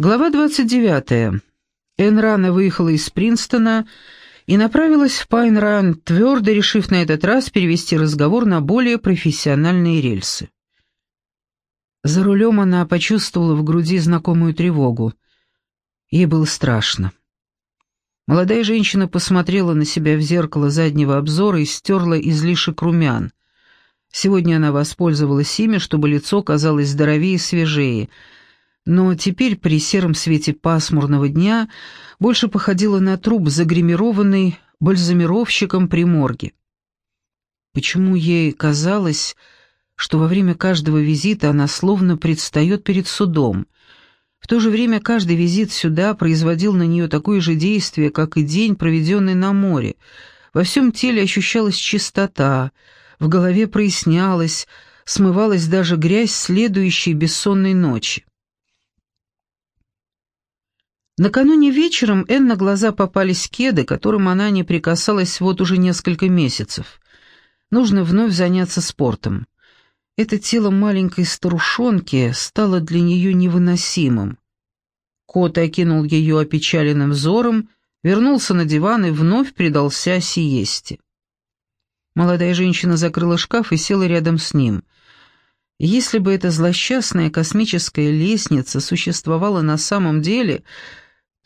Глава 29. Энн рано выехала из Принстона и направилась в Пайн-Ран, твердо решив на этот раз перевести разговор на более профессиональные рельсы. За рулем она почувствовала в груди знакомую тревогу. Ей было страшно. Молодая женщина посмотрела на себя в зеркало заднего обзора и стерла излишек румян. Сегодня она воспользовалась ими, чтобы лицо казалось здоровее и свежее — но теперь при сером свете пасмурного дня больше походила на труп, загримированный бальзамировщиком при морге. Почему ей казалось, что во время каждого визита она словно предстает перед судом? В то же время каждый визит сюда производил на нее такое же действие, как и день, проведенный на море. Во всем теле ощущалась чистота, в голове прояснялась, смывалась даже грязь следующей бессонной ночи. Накануне вечером Энн на глаза попались кеды, которым она не прикасалась вот уже несколько месяцев. Нужно вновь заняться спортом. Это тело маленькой старушонки стало для нее невыносимым. Кот окинул ее опечаленным взором, вернулся на диван и вновь предался сиесте. Молодая женщина закрыла шкаф и села рядом с ним. Если бы эта злосчастная космическая лестница существовала на самом деле,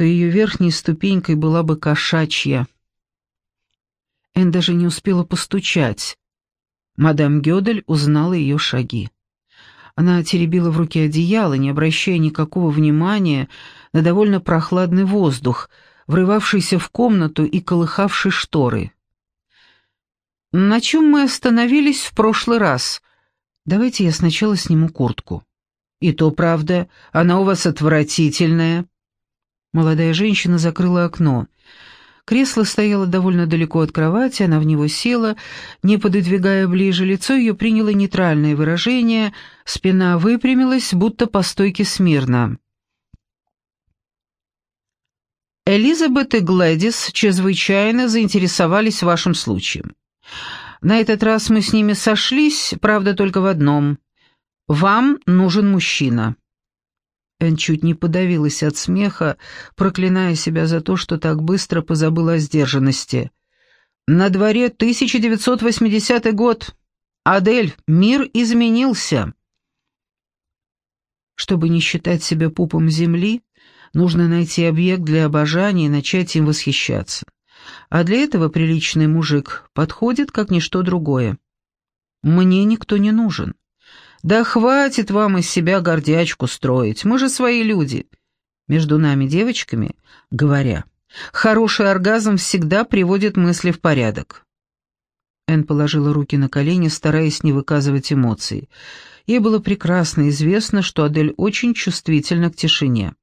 то ее верхней ступенькой была бы кошачья. Эн даже не успела постучать. Мадам Гёдель узнала ее шаги. Она теребила в руке одеяло, не обращая никакого внимания на довольно прохладный воздух, врывавшийся в комнату и колыхавший шторы. «На чем мы остановились в прошлый раз? Давайте я сначала сниму куртку». «И то правда, она у вас отвратительная». Молодая женщина закрыла окно. Кресло стояло довольно далеко от кровати, она в него села, не пододвигая ближе, лицо ее приняло нейтральное выражение, спина выпрямилась, будто по стойке смирно. Элизабет и Глэдис чрезвычайно заинтересовались вашим случаем. На этот раз мы с ними сошлись, правда, только в одном. Вам нужен мужчина. Эн чуть не подавилась от смеха, проклиная себя за то, что так быстро позабыла о сдержанности. «На дворе 1980 год. Адель, мир изменился». Чтобы не считать себя пупом земли, нужно найти объект для обожания и начать им восхищаться. А для этого приличный мужик подходит, как ничто другое. Мне никто не нужен. «Да хватит вам из себя гордячку строить, мы же свои люди». Между нами девочками, говоря, хороший оргазм всегда приводит мысли в порядок. Эн положила руки на колени, стараясь не выказывать эмоций. Ей было прекрасно известно, что Адель очень чувствительна к тишине.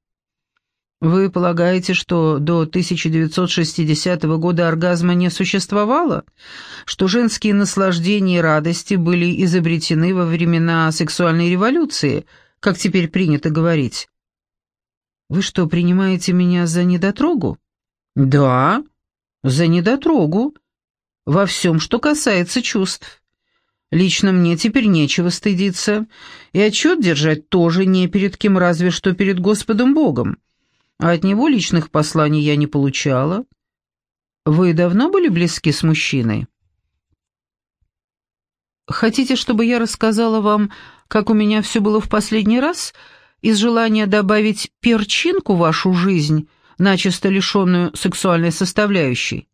Вы полагаете, что до 1960 года оргазма не существовало? Что женские наслаждения и радости были изобретены во времена сексуальной революции, как теперь принято говорить? Вы что, принимаете меня за недотрогу? Да, за недотрогу. Во всем, что касается чувств. Лично мне теперь нечего стыдиться, и отчет держать тоже не перед кем, разве что перед Господом Богом а от него личных посланий я не получала. Вы давно были близки с мужчиной? Хотите, чтобы я рассказала вам, как у меня все было в последний раз, из желания добавить перчинку в вашу жизнь, начисто лишенную сексуальной составляющей?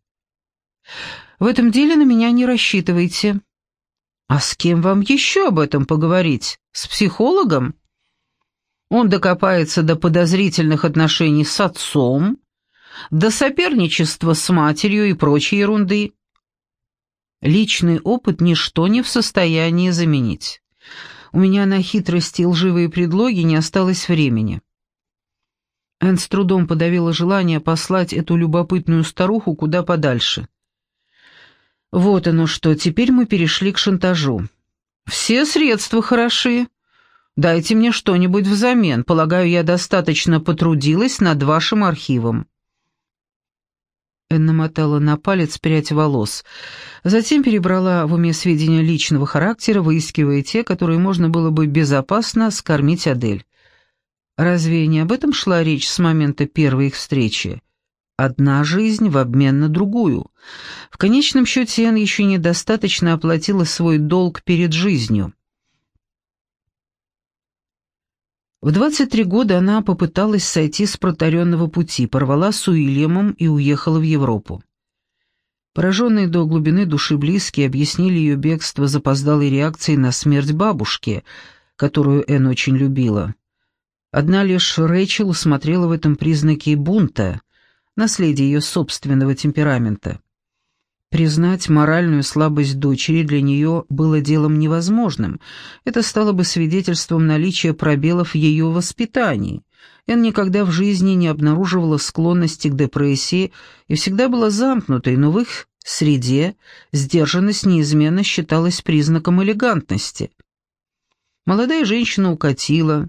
В этом деле на меня не рассчитывайте. А с кем вам еще об этом поговорить? С психологом? Он докопается до подозрительных отношений с отцом, до соперничества с матерью и прочей ерунды. Личный опыт ничто не в состоянии заменить. У меня на хитрости и лживые предлоги не осталось времени. Энн с трудом подавила желание послать эту любопытную старуху куда подальше. Вот оно что, теперь мы перешли к шантажу. Все средства хороши, Дайте мне что-нибудь взамен. Полагаю, я достаточно потрудилась над вашим архивом». Энна мотала на палец прядь волос. Затем перебрала в уме сведения личного характера, выискивая те, которые можно было бы безопасно скормить Адель. Разве не об этом шла речь с момента первой их встречи? Одна жизнь в обмен на другую. В конечном счете Энн еще недостаточно оплатила свой долг перед жизнью. В 23 года она попыталась сойти с протаренного пути, порвала с Уильямом и уехала в Европу. Пораженные до глубины души близкие объяснили ее бегство запоздалой реакцией на смерть бабушки, которую Энн очень любила. Одна лишь Рэйчел усмотрела в этом признаки бунта, наследие ее собственного темперамента. Признать моральную слабость дочери для нее было делом невозможным. Это стало бы свидетельством наличия пробелов в ее воспитании. Эн никогда в жизни не обнаруживала склонности к депрессии и всегда была замкнутой, но в их среде сдержанность неизменно считалась признаком элегантности. Молодая женщина укатила,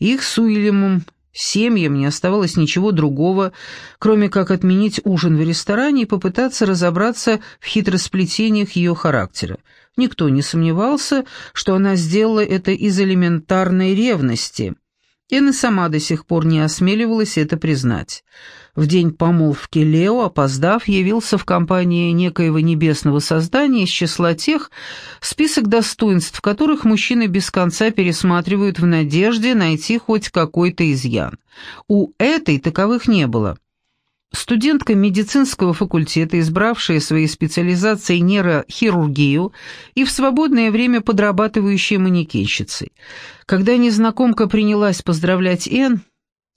их с Уильямом Семьям не оставалось ничего другого, кроме как отменить ужин в ресторане и попытаться разобраться в хитросплетениях ее характера. Никто не сомневался, что она сделала это из элементарной ревности. Энна сама до сих пор не осмеливалась это признать. В день помолвки Лео, опоздав, явился в компании некоего небесного создания из числа тех, список достоинств которых мужчины без конца пересматривают в надежде найти хоть какой-то изъян. У этой таковых не было. Студентка медицинского факультета, избравшая своей специализацией нейрохирургию и в свободное время подрабатывающая манекенщицей. Когда незнакомка принялась поздравлять Энн,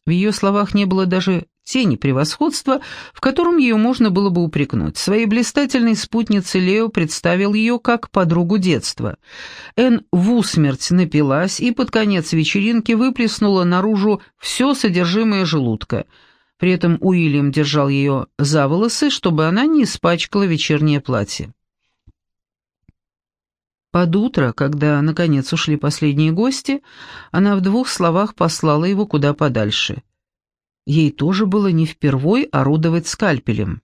в ее словах не было даже тени превосходства, в котором ее можно было бы упрекнуть. Своей блистательной спутнице Лео представил ее как подругу детства. Энн в усмерть напилась и под конец вечеринки выплеснула наружу все содержимое желудка. При этом Уильям держал ее за волосы, чтобы она не испачкала вечернее платье. Под утро, когда, наконец, ушли последние гости, она в двух словах послала его куда подальше. Ей тоже было не впервой орудовать скальпелем.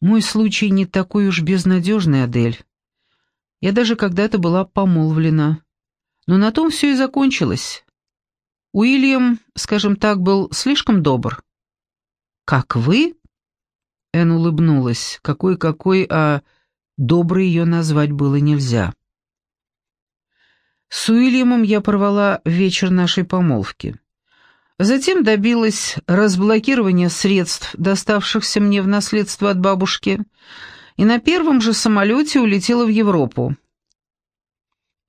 «Мой случай не такой уж безнадежный, Адель. Я даже когда-то была помолвлена. Но на том все и закончилось. Уильям, скажем так, был слишком добр». «Как вы?» Эн улыбнулась. Какой-какой, а доброй ее назвать было нельзя. С Уильямом я порвала вечер нашей помолвки. Затем добилась разблокирования средств, доставшихся мне в наследство от бабушки, и на первом же самолете улетела в Европу.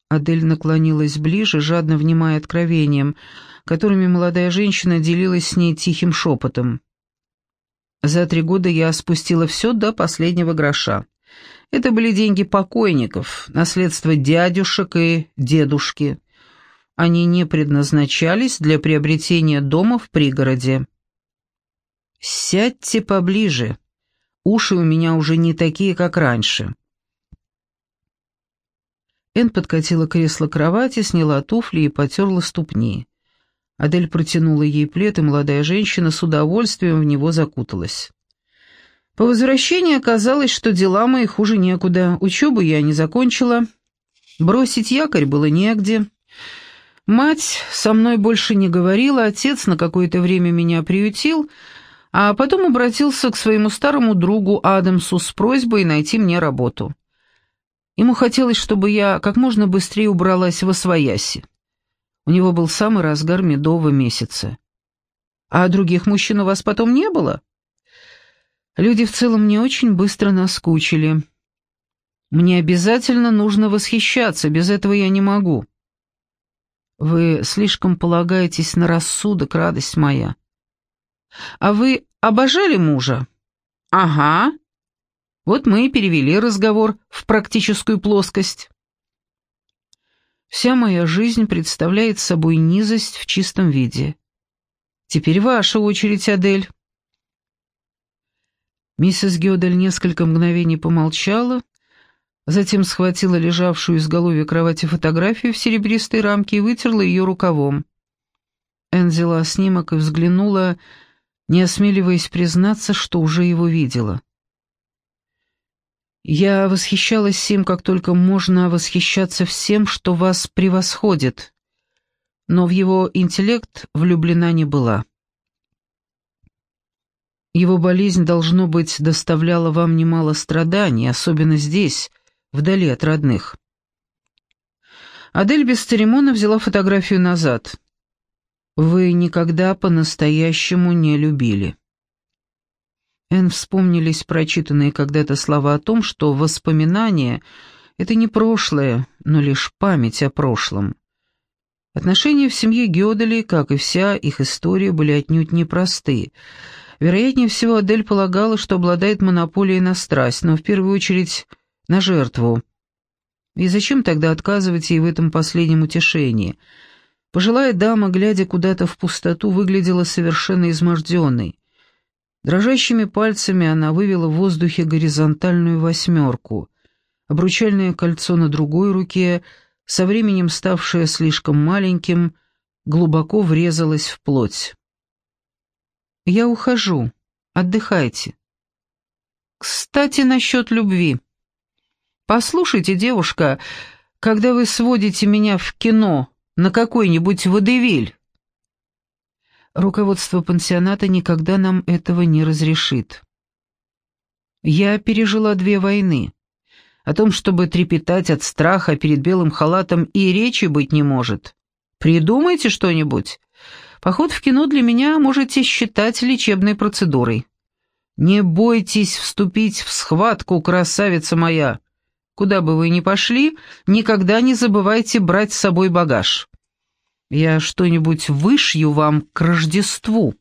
Адель наклонилась ближе, жадно внимая откровением, которыми молодая женщина делилась с ней тихим шепотом. За три года я спустила все до последнего гроша. Это были деньги покойников, наследство дядюшек и дедушки — они не предназначались для приобретения дома в пригороде. «Сядьте поближе. Уши у меня уже не такие, как раньше». Эн подкатила кресло к кровати, сняла туфли и потерла ступни. Адель протянула ей плед, и молодая женщина с удовольствием в него закуталась. По возвращении оказалось, что дела мои хуже некуда. Учебу я не закончила, бросить якорь было негде. Мать со мной больше не говорила, отец на какое-то время меня приютил, а потом обратился к своему старому другу Адамсу с просьбой найти мне работу. Ему хотелось, чтобы я как можно быстрее убралась во свояси. У него был самый разгар медового месяца. А других мужчин у вас потом не было? Люди в целом мне очень быстро наскучили. Мне обязательно нужно восхищаться, без этого я не могу. Вы слишком полагаетесь на рассудок, радость моя. А вы обожали мужа? Ага. Вот мы и перевели разговор в практическую плоскость. Вся моя жизнь представляет собой низость в чистом виде. Теперь ваша очередь, Адель. Миссис Гёдель несколько мгновений помолчала, Затем схватила лежавшую изголовья кровати фотографию в серебристой рамке и вытерла ее рукавом. Энн взяла снимок и взглянула, не осмеливаясь признаться, что уже его видела. «Я восхищалась им, как только можно восхищаться всем, что вас превосходит. но в его интеллект влюблена не была. Его болезнь, должно быть, доставляла вам немало страданий, особенно здесь, вдали от родных. Адель без церемона взяла фотографию назад. «Вы никогда по-настоящему не любили». Эн вспомнились прочитанные когда-то слова о том, что воспоминания — это не прошлое, но лишь память о прошлом. Отношения в семье Гёдели, как и вся их история, были отнюдь непросты. Вероятнее всего, Адель полагала, что обладает монополией на страсть, но в первую очередь на жертву. И зачем тогда отказывать ей в этом последнем утешении? Пожилая дама, глядя куда-то в пустоту, выглядела совершенно изможденной. Дрожащими пальцами она вывела в воздухе горизонтальную восьмерку. Обручальное кольцо на другой руке, со временем ставшее слишком маленьким, глубоко врезалось в плоть. «Я ухожу. Отдыхайте». «Кстати, насчет любви. Послушайте, девушка, когда вы сводите меня в кино на какой-нибудь водевиль, Руководство пансионата никогда нам этого не разрешит. Я пережила две войны. О том, чтобы трепетать от страха перед белым халатом, и речи быть не может. Придумайте что-нибудь. Поход в кино для меня можете считать лечебной процедурой. Не бойтесь вступить в схватку, красавица моя. Куда бы вы ни пошли, никогда не забывайте брать с собой багаж. Я что-нибудь вышью вам к Рождеству».